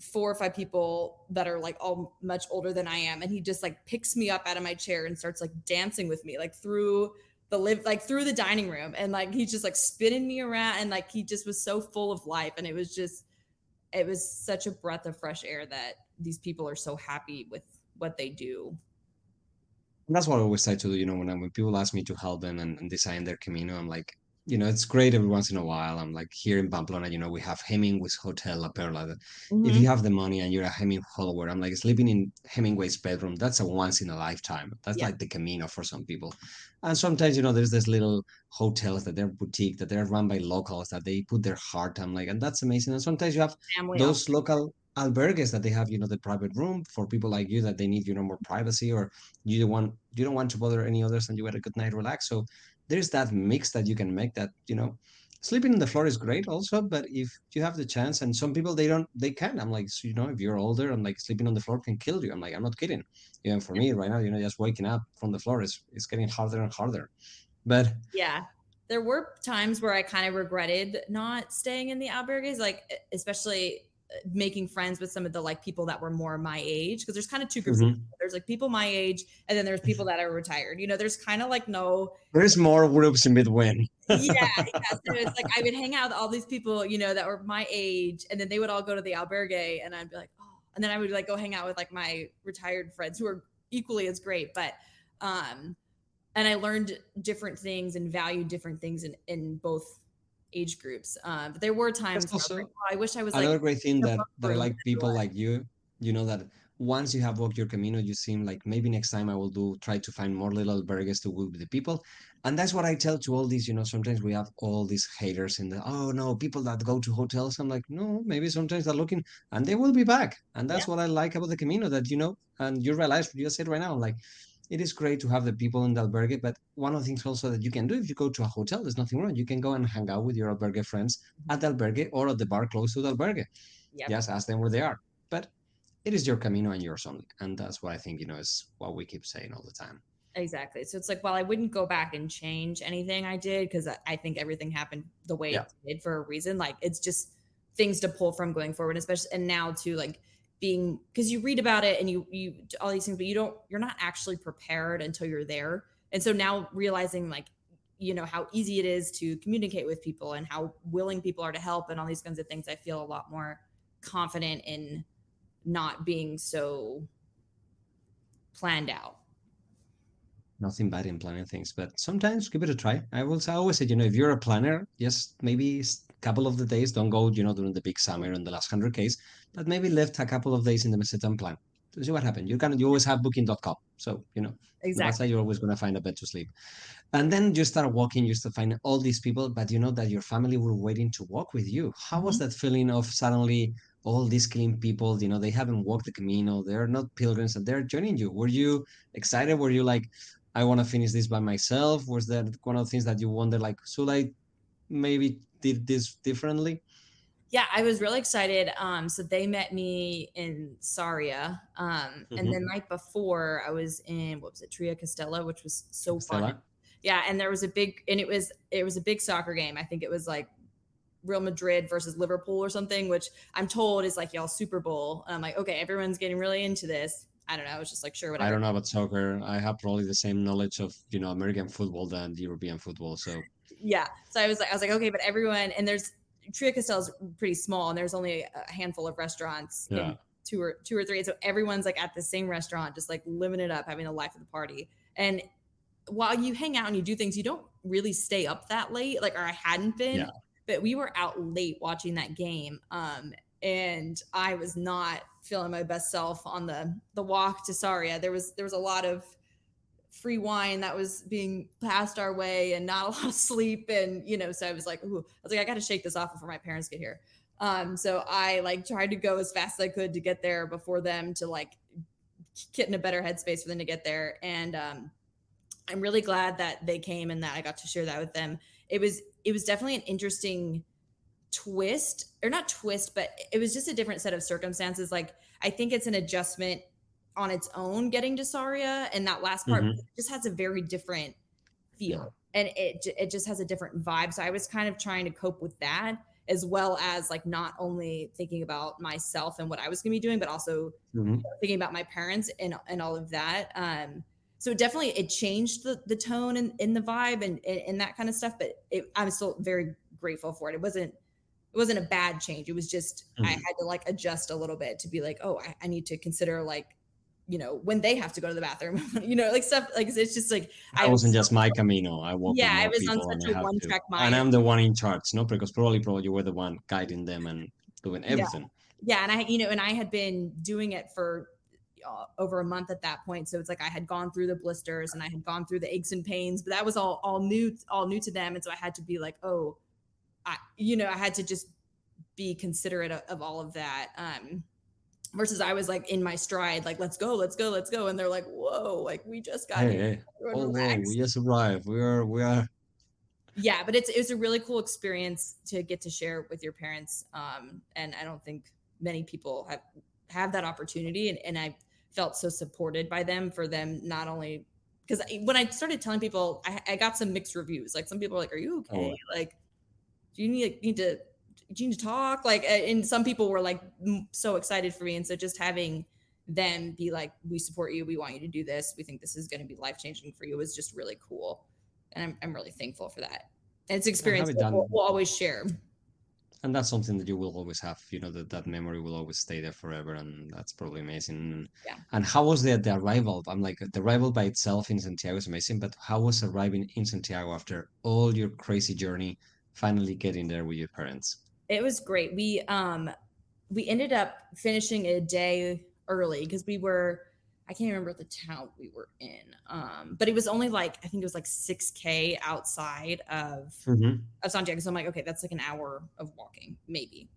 four or five people that are like all much older than i am. And he just like picks me up out of my chair and starts like dancing with me like through the live like through the dining room and like he's just like spinning me around and like he just was so full of life and it was just it was such a breath of fresh air that these people are so happy with what they do. That's what i always try to do you know when, when people ask me to help them and, and design their camino i'm like you know, it's great every once in a while. I'm like here in Pamplona, you know, we have Hemingway's Hotel La Perla. Mm-hmm. If you have the money and you're a Hemingway follower, I'm like sleeping in Hemingway's bedroom. That's a once in a lifetime. That's yeah. like the Camino for some people. And sometimes, you know, there's this little hotels that they're boutique that they're run by locals that they put their heart. I'm like, and that's amazing. And sometimes you have those local albergues that they have, you know, the private room for people like you that they need, you know, more privacy or you don't want you don't want to bother any others and you had a good night relax. So there's that mix that you can make that you know sleeping on the floor is great also but if you have the chance and some people they don't they can i'm like so, you know if you're older i'm like sleeping on the floor can kill you. I'm like i'm not kidding. You know for me right now you know just waking up from the floor is is getting harder and harder. But yeah. There were times where i kind of regretted not staying in the albergues like especially making friends with some of the like people that were more my age because there's kind of two groups mm-hmm. there's like people my age and then there's people that are retired. You know there's kind of like no there's more groups in between. Yeah, yeah. So it's like i would hang out with all these people you know that were my age and then they would all go to the albergue and i'd be like oh and then i would like go hang out with like my retired friends who are equally as great but um and i learned different things and valued different things in in both age groups. Uh, but there were times also, like, oh, I wish I was another like, great thing that that I like people like you. You know that once you have walked your Camino, you seem like maybe next time I will do try to find more little albergues to work with the people. And that's what I tell to all these, you know, sometimes we have all these haters in the oh no, people that go to hotels. I'm like, no, maybe sometimes they're looking and they will be back. And that's yeah. what I like about the Camino, that you know, and you realize what you said right now, like it is great to have the people in the albergue, but one of the things also that you can do if you go to a hotel, there's nothing wrong. You can go and hang out with your albergue friends mm-hmm. at the albergue or at the bar close to the albergue. Yep. Just ask them where they are. But it is your camino and yours only and that's what i think you know is what we keep saying all the time exactly so it's like well i wouldn't go back and change anything i did because I, think everything happened the way yeah. it did for a reason like it's just things to pull from going forward especially and now to like being because you read about it and you you all these things but you don't you're not actually prepared until you're there. And so now realizing like you know how easy it is to communicate with people and how willing people are to help and all these kinds of things i feel a lot more confident in not being so planned out. Nothing bad in planning things but sometimes give it a try. I will I always say you know if you're a planner just maybe couple of the days don't go you know during the big summer and the last 100 ks but maybe left a couple of days in the mesothelioma plan. To see what happened. You can you always have booking.com so you know exactly that's how you're always going to find a bed to sleep. And then you start walking you start finding all these people but you know that your family were waiting to walk with you. How mm-hmm. was that feeling of suddenly all these clean people you know they haven't walked the camino they're not pilgrims and they're joining you? Were you excited? Were you like i want to finish this by myself was that one of the things that you wonder like should i maybe did this differently yeah i was really excited um so they met me in Sarria um mm-hmm. and the night before i was in what was it Triacastela which was so Castella. fun yeah and there was a big and it was it was a big soccer game i think it was like Real Madrid versus Liverpool or something, which I'm told is like y'all Super Bowl. And I'm like, okay, everyone's getting really into this. I don't know. I was just like, sure, whatever. I don't know about soccer. I have probably the same knowledge of you know American football than European football. So yeah. So I was like, I was like, okay, but everyone and there's Triacastela is pretty small and there's only a handful of restaurants. Yeah. Two or two or three. And So everyone's like at the same restaurant, just like living it up, having the life of the party. And while you hang out and you do things, you don't really stay up that late. Like, or I hadn't been. Yeah but we were out late watching that game. Um, and I was not feeling my best self on the the walk to Sarria. There was there was a lot of free wine that was being passed our way and not a <laughs> lot of sleep. And you know so i was like ooh i was like i gotta shake this off before my parents get here. Um so i like tried to go as fast as i could to get there before them to like get in a better headspace for them to get there. And um i'm really glad that they came and that i got to share that with them. It was it was definitely an interesting twist or not twist but it was just a different set of circumstances. Like i think it's an adjustment on its own getting to Sarria and that last part mm-hmm. just has a very different feel and it it just has a different vibe so i was kind of trying to cope with that as well as like not only thinking about myself and what i was going to be doing but also mm-hmm. thinking about my parents and and all of that um so definitely it changed the, the tone and, in the vibe and, and, and that kind of stuff but it, i'm still very grateful for it it wasn't it wasn't a bad change it was just mm-hmm. i had to like adjust a little bit to be like oh I, I, need to consider like you know when they have to go to the bathroom <laughs> you know like stuff like it's just like i wasn't just my camino i walked yeah i was on such a one track mind and i'm the one in charge no because probably probably you were the one guiding them and doing everything yeah. yeah and i you know and i had been doing it for uh, over a month at that point. So it's like I had gone through the blisters and I had gone through the aches and pains, but that was all all new all new to them. And so I had to be like, oh, I you know I had to just be considerate of, of all of that. Um, versus I was like in my stride, like let's go, let's go, let's go, and they're like, whoa, like we just got hey, hey. Oh, whoa, we just arrived. We are we are. Yeah, but it's it's a really cool experience to get to share with your parents. Um, and I don't think many people have have that opportunity, and, and I felt so supported by them for them not only because when I started telling people, I, I, got some mixed reviews. Like some people are like, "Are you okay? Oh. Like, do you need need to you need to talk?" Like, and some people were like so excited for me, and so just having them be like, "We support you. We want you to do this. We think this is going to be life changing for you," was just really cool, and I'm I'm really thankful for that. And it's experience we'll, we'll always share and that's something that you will always have you know that that memory will always stay there forever and that's probably amazing yeah. and how was the, the arrival i'm like the arrival by itself in santiago is amazing but how was arriving in santiago after all your crazy journey finally getting there with your parents it was great we um we ended up finishing a day early because we were I can't remember the town we were in, um, but it was only like I think it was like six k outside of mm-hmm. of Santiago. So I'm like, okay, that's like an hour of walking, maybe,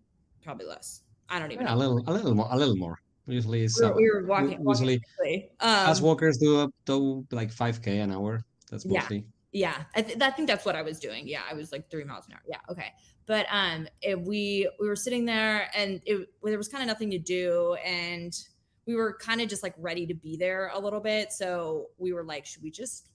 probably less. I don't even yeah, know. A little, a little more, a little more. Usually, we, were, we were walking. Usually, walking um, as walkers do up to like five k an hour. That's mostly. Yeah, yeah. I, th- I think that's what I was doing. Yeah, I was like three miles an hour. Yeah, okay. But um, it, we we were sitting there, and it there was kind of nothing to do, and we were kind of just like ready to be there a little bit. So we were like, should we just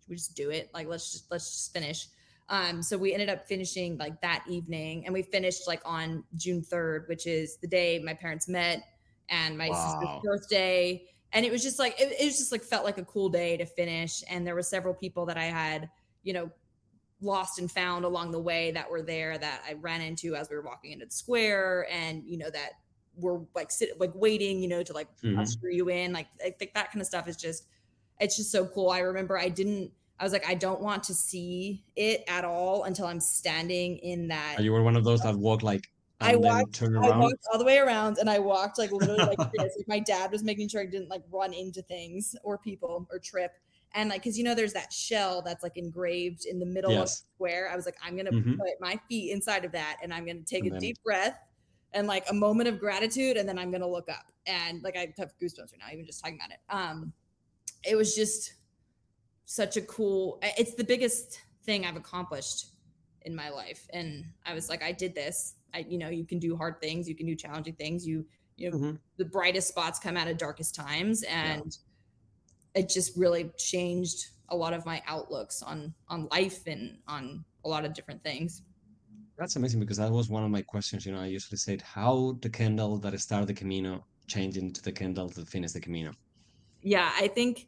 should we just do it? Like let's just let's just finish. Um, so we ended up finishing like that evening, and we finished like on June third, which is the day my parents met and my wow. sister's birthday. And it was just like it, it was just like felt like a cool day to finish. And there were several people that I had, you know, lost and found along the way that were there that I ran into as we were walking into the square, and you know that were like sit like waiting, you know, to like mm-hmm. usher you in. Like I think that kind of stuff is just it's just so cool. I remember I didn't I was like, I don't want to see it at all until I'm standing in that. You were one of those that walked like I walked, I walked all the way around and I walked like literally like <laughs> this. Like my dad was making sure I didn't like run into things or people or trip. And like, cause you know, there's that shell that's like engraved in the middle yes. of the square. I was like, I'm gonna mm-hmm. put my feet inside of that and I'm gonna take and a then... deep breath and like a moment of gratitude and then I'm gonna look up. And like I have goosebumps right now, even just talking about it. Um it was just such a cool it's the biggest thing I've accomplished in my life. And I was like, I did this. I, you know, you can do hard things, you can do challenging things. You, you know, mm-hmm. the brightest spots come out of darkest times. And yeah. it just really changed a lot of my outlooks on on life and on a lot of different things. That's amazing because that was one of my questions. You know, I usually said how the Kendall that started the Camino changed into the Kendall that finished the Camino. Yeah, I think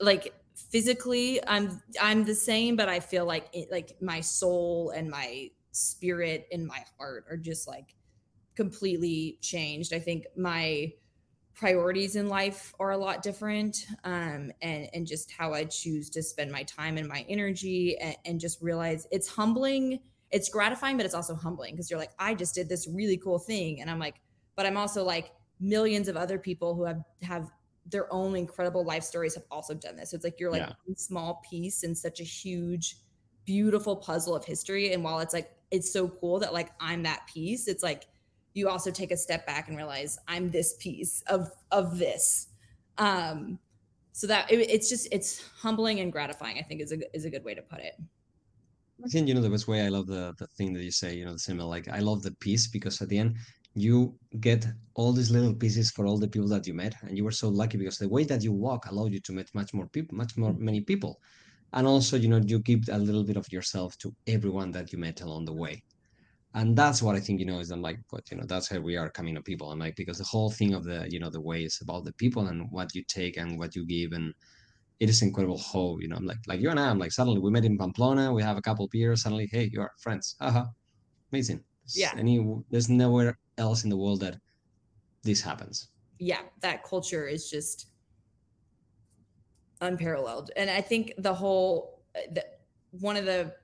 like physically i'm i'm the same but i feel like it, like my soul and my spirit and my heart are just like completely changed i think my priorities in life are a lot different um, and and just how i choose to spend my time and my energy and, and just realize it's humbling it's gratifying but it's also humbling because you're like i just did this really cool thing and i'm like but i'm also like millions of other people who have have their own incredible life stories have also done this. So it's like you're like yeah. small piece in such a huge, beautiful puzzle of history. And while it's like it's so cool that like I'm that piece, it's like you also take a step back and realize I'm this piece of of this. Um, so that it, it's just it's humbling and gratifying. I think is a is a good way to put it. I think you know the best way. I love the the thing that you say. You know the symbol. Like I love the piece because at the end you get all these little pieces for all the people that you met and you were so lucky because the way that you walk allowed you to meet much more people much more mm. many people and also you know you give a little bit of yourself to everyone that you met along the way. And that's what i think you know is i'm like but you know that's how we are coming to people. I'm like because the whole thing of the you know the way is about the people and what you take and what you give. And it is incredible how you know i'm like like you and i i'm like suddenly we met in pamplona we have a couple beers suddenly hey you are friends. Uh-huh amazing. Yeah. any there's nowhere else in the world that this happens. Yeah, that culture is just unparalleled. And I think the whole uh, the, one of the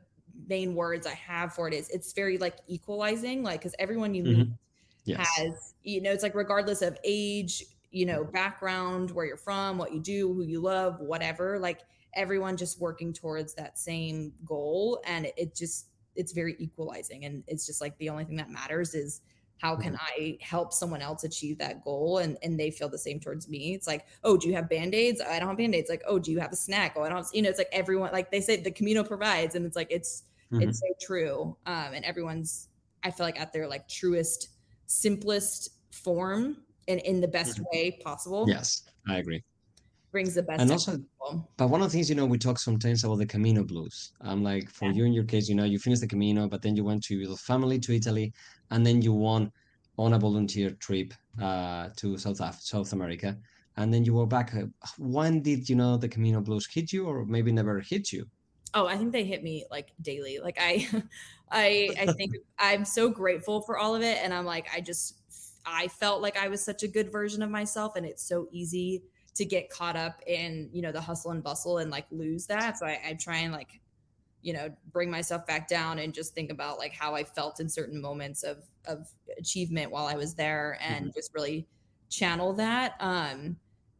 main words I have for it is it's very like equalizing, like because everyone you meet mm-hmm. yes. has, you know, it's like regardless of age, you know, background, where you're from, what you do, who you love, whatever, like everyone just working towards that same goal. And it, it just it's very equalizing. And it's just like the only thing that matters is how can mm-hmm. i help someone else achieve that goal? And and they feel the same towards me. It's like oh do you have band-aids? I don't have band-aids. Like oh do you have a snack? Oh i don't you know it's like everyone like they say the camino provides and it's like it's mm-hmm. it's so true. Um and everyone's i feel like at their like truest simplest form and in the best mm-hmm. way possible. Yes i agree brings the best and also but one of the things you know we talk sometimes about the camino blues i'm like for yeah. you in your case you know you finished the camino but then you went to your family to italy and then you won on a volunteer trip uh, to South Af- South America, and then you were back. Uh, when did you know the Camino Blues hit you, or maybe never hit you? Oh, I think they hit me like daily. Like I, <laughs> I, I think I'm so grateful for all of it, and I'm like, I just, I felt like I was such a good version of myself, and it's so easy to get caught up in you know the hustle and bustle and like lose that. So I, I try and like you know bring myself back down and just think about like how i felt in certain moments of of achievement while i was there and mm-hmm. just really channel that um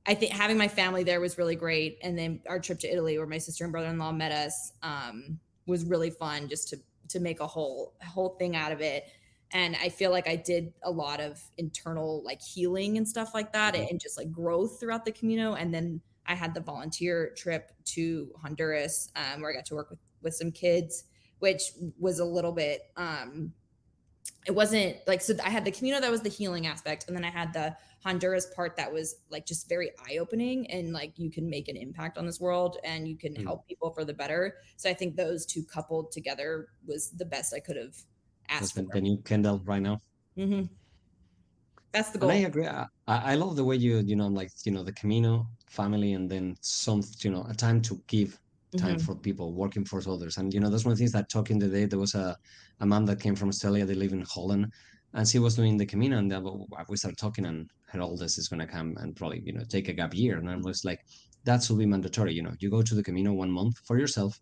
i think having my family there was really great and then our trip to italy where my sister and brother-in-law met us um was really fun just to to make a whole whole thing out of it and i feel like i did a lot of internal like healing and stuff like that mm-hmm. and just like growth throughout the camino and then i had the volunteer trip to honduras um, where i got to work with with some kids, which was a little bit, um, it wasn't like so I had the Camino that was the healing aspect, and then I had the Honduras part that was like just very eye opening and like you can make an impact on this world and you can mm. help people for the better. So I think those two coupled together was the best I could have That's for. The new Kendall right now. Mm-hmm. That's the goal. And I agree. I, I love the way you you know like you know the Camino family and then some you know a time to give time mm-hmm. for people working for others and you know that's one of the things that talking today there was a a mom that came from Australia they live in Holland and she was doing the Camino and we started talking and her oldest is going to come and probably you know take a gap year and I was like that should be mandatory you know you go to the Camino one month for yourself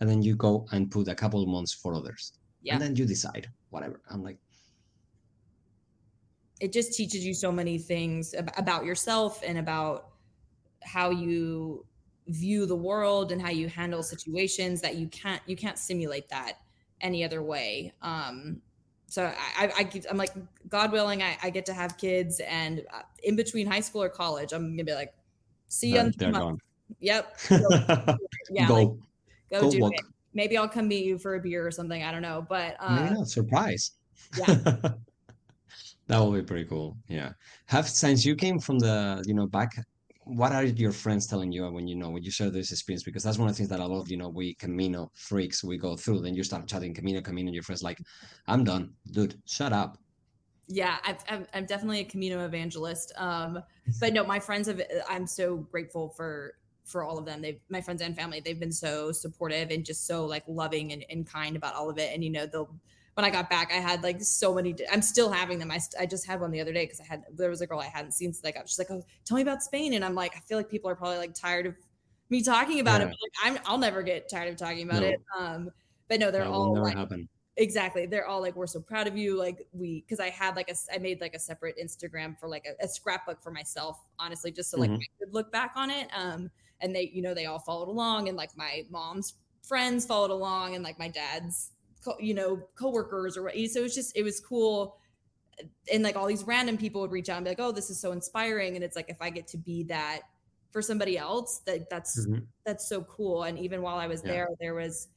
and then you go and put a couple of months for others yeah. and then you decide whatever I'm like it just teaches you so many things about yourself and about how you view the world and how you handle situations that you can't you can't simulate that any other way um so I, I, I am like god willing I, I get to have kids and uh, in between high school or college i'm gonna be like see you they're, gone. yep <laughs> yeah go, like, go, go do walk. it maybe i'll come meet you for a beer or something i don't know but uh, yeah surprise yeah <laughs> that will be pretty cool yeah have since you came from the you know back what are your friends telling you when you know when you share this experience? Because that's one of the things that a lot of you know we Camino freaks we go through. Then you start chatting Camino, Camino, and your friends like, "I'm done, dude. Shut up." Yeah, i am definitely a Camino evangelist. Um, but no, my friends have. I'm so grateful for for all of them. They've my friends and family. They've been so supportive and just so like loving and, and kind about all of it. And you know they'll when I got back, I had like so many. I'm still having them. I, I just had one the other day because I had there was a girl I hadn't seen since I got. She's like, "Oh, tell me about Spain," and I'm like, I feel like people are probably like tired of me talking about yeah. it. Like, I'm I'll never get tired of talking about no. it. Um, but no, they're that all like, happen. exactly. They're all like, "We're so proud of you." Like we, because I had like a, I made like a separate Instagram for like a, a scrapbook for myself, honestly, just so like mm-hmm. I could look back on it. Um, and they, you know, they all followed along, and like my mom's friends followed along, and like my dad's co- you know coworkers or what so it was just it was cool and like all these random people would reach out and be like oh this is so inspiring and it's like if i get to be that for somebody else that that's mm-hmm. that's so cool and even while i was yeah. there there was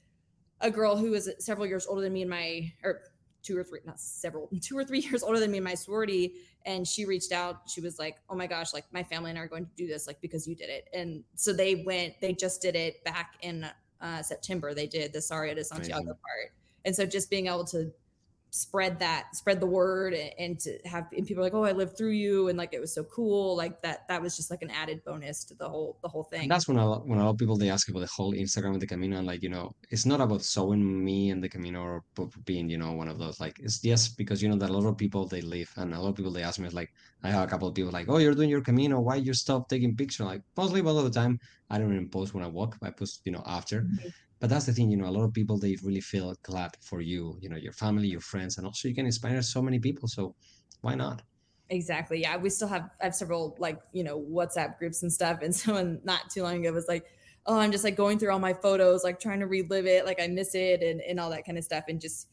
a girl who was several years older than me in my or two or three not several <laughs> two or three years older than me in my sorority and she reached out. She was like oh my gosh like my family and i are going to do this like because you did it. And so they went they just did it back in uh, september. They did the Sarria de santiago Amazing. part. And so just being able to spread that spread the word and, and, to have and people like oh i lived through you and like it was so cool like that that was just like an added bonus to the whole the whole thing. And that's when a lot when a lot of people they ask about the whole instagram of the camino and like you know it's not about showing me and the camino or being you know one of those like it's yes because you know that a lot of people they live and a lot of people they ask me like i have a couple of people like oh you're doing your camino why you stop taking pictures? Like mostly all of the time i don't even post when i walk i post you know after. Mm-hmm but that's the thing you know a lot of people they really feel glad for you you know your family your friends and also you can inspire so many people so why not? Exactly yeah we still have i have several like you know whatsapp groups and stuff and <laughs> someone not too long ago was like oh i'm just like going through all my photos like trying to relive it like i miss it and, and all that kind of stuff and just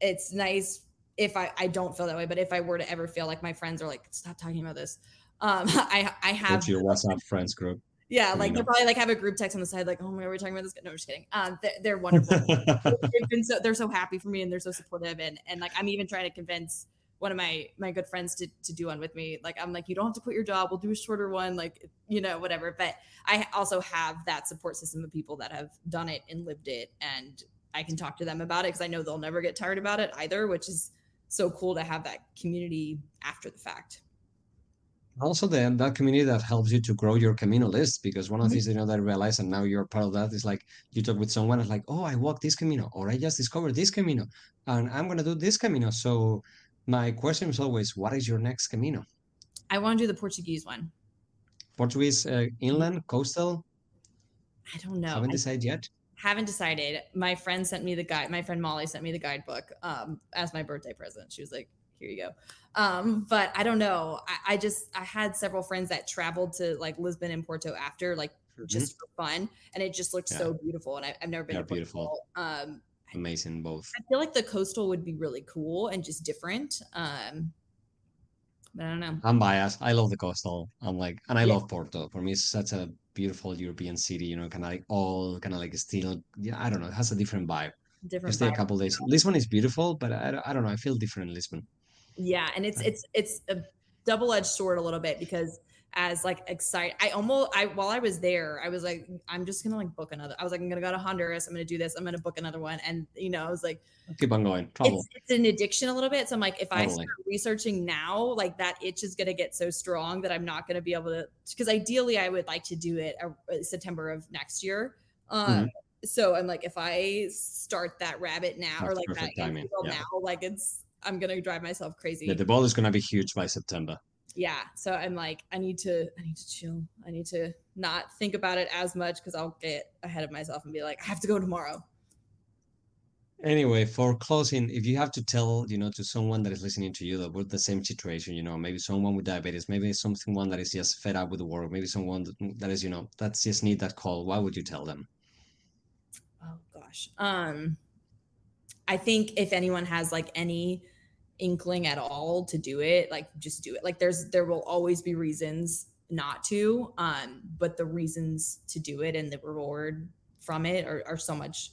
it's nice if i i don't feel that way but if i were to ever feel like my friends are like stop talking about this um <laughs> i i have What's your whatsapp friends group yeah, like they'll probably like have a group text on the side, like, "Oh my god, we're talking about this." No, I'm just kidding. Um, they're, they're wonderful. <laughs> they've been so they're so happy for me, and they're so supportive, and and like I'm even trying to convince one of my my good friends to to do one with me. Like I'm like, you don't have to quit your job. We'll do a shorter one, like you know, whatever. But I also have that support system of people that have done it and lived it, and I can talk to them about it because I know they'll never get tired about it either, which is so cool to have that community after the fact also then that community that helps you to grow your Camino list because one of the mm-hmm. things you know that I realize and now you're part of that is like you talk with someone and like oh I walked this Camino or I just discovered this Camino and I'm gonna do this Camino. So my question is always what is your next Camino? I want to do the Portuguese one. Portuguese uh, inland coastal? I don't know. Haven't decided yet? haven't decided. My friend sent me the guide my friend Molly sent me the guidebook um, as my birthday present. She was like here you go. Um, but I don't know. I, I, just I had several friends that traveled to like Lisbon and Porto after, like mm-hmm. just for fun, and it just looked yeah. so beautiful. And I, have never been. They're beautiful. Um, Amazing, both. I feel like the coastal would be really cool and just different. Um, I don't know. I'm biased. I love the coastal. I'm like, and I yeah. love Porto. For me, it's such a beautiful European city. You know, kind of like all kind of like still. Yeah, I don't know. It has a different vibe. different. Stay a couple days. Lisbon is beautiful, but I, I don't know. I feel different in Lisbon. Yeah, and it's it's it's a double edged sword a little bit because as like excited. I almost I while I was there, I was like, I'm just gonna like book another. I was like, I'm gonna go to Honduras. I'm gonna do this. I'm gonna book another one. And you know, I was like, keep on going. It's, it's, an addiction a little bit. So I'm like, if totally. I start researching now, like that itch is gonna get so strong that I'm not gonna be able to. Because ideally, I would like to do it uh, September of next year. Um, mm-hmm. So I'm like, if I start that rabbit now That's or like that yeah. now, like it's I'm gonna drive myself crazy. Yeah, the ball is gonna be huge by September. Yeah so i'm like i need to i need to chill. I need to not think about it as much because i'll get ahead of myself and be like i have to go tomorrow. Anyway for closing if you have to tell you know to someone that is listening to you about the same situation you know maybe someone with diabetes maybe something one that is just fed up with the world, maybe someone that is you know that's just need that call Why would you tell them? Oh gosh. Um i think if anyone has like any inkling at all to do it, like just do it. Like there's there will always be reasons not to, um, but the reasons to do it and the reward from it are, are so much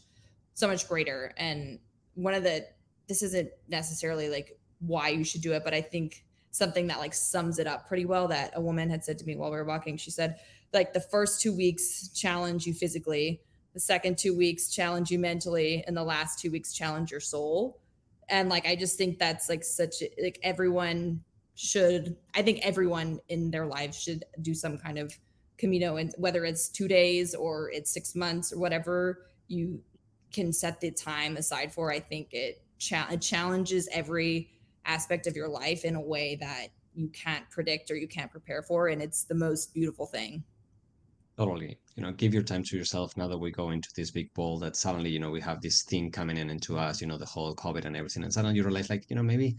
so much greater. And one of the this isn't necessarily like why you should do it, but I think something that like sums it up pretty well that a woman had said to me while we were walking. She said, like the first two weeks challenge you physically, the second two weeks challenge you mentally, and the last two weeks challenge your soul. And like i just think that's like such like everyone should i think everyone in their lives should do some kind of camino and whether it's two days or it's six months or whatever you can set the time aside for i think it, cha- it challenges every aspect of your life in a way that you can't predict or you can't prepare for and it's the most beautiful thing Totally. You know, give your time to yourself now that we go into this big ball that suddenly, you know, we have this thing coming in into us, you know, the whole COVID and everything. And suddenly you realize like, you know, maybe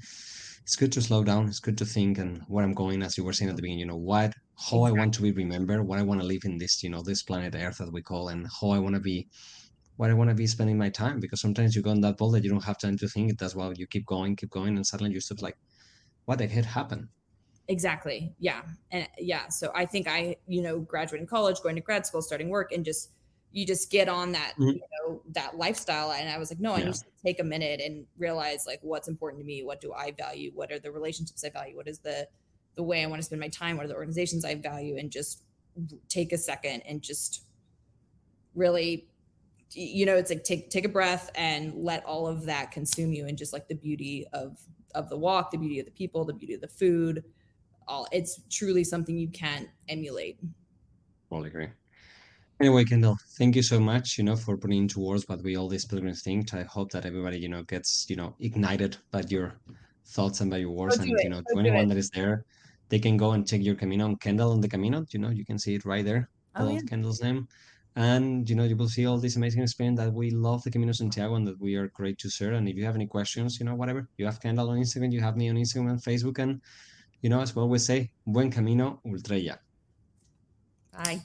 it's good to slow down. It's good to think and where I'm going, as you were saying at the beginning, you know, what, how I want to be remembered, what I want to live in this, you know, this planet Earth that we call, and how I want to be, what I want to be spending my time. Because sometimes you go in that ball that you don't have time to think. That's why you keep going, keep going, and suddenly you're just like, what the heck happened? Exactly. Yeah. And yeah. So I think I, you know, graduating college, going to grad school, starting work, and just you just get on that, mm-hmm. you know, that lifestyle. And I was like, no, I need to take a minute and realize like what's important to me. What do I value? What are the relationships I value? What is the the way I want to spend my time? What are the organizations I value? And just take a second and just really you know it's like take take a breath and let all of that consume you and just like the beauty of of the walk the beauty of the people the beauty of the food all it's truly something you can't emulate. Totally agree. Anyway kendall thank you so much you know for putting into words what we all these pilgrims think. I hope that everybody you know gets you know ignited by your thoughts and by your words and you know to anyone that is there. They can go and check your camino on kendall on the camino you know you can see it right there oh, yeah. kendall's name. And you know you will see all this amazing experience that we love the Camino Santiago and that we are great to share. And if you have any questions, you know whatever, you have Kendall on Instagram, you have me on Instagram and Facebook, and you know, as we always say, buen camino, ultrella. Bye.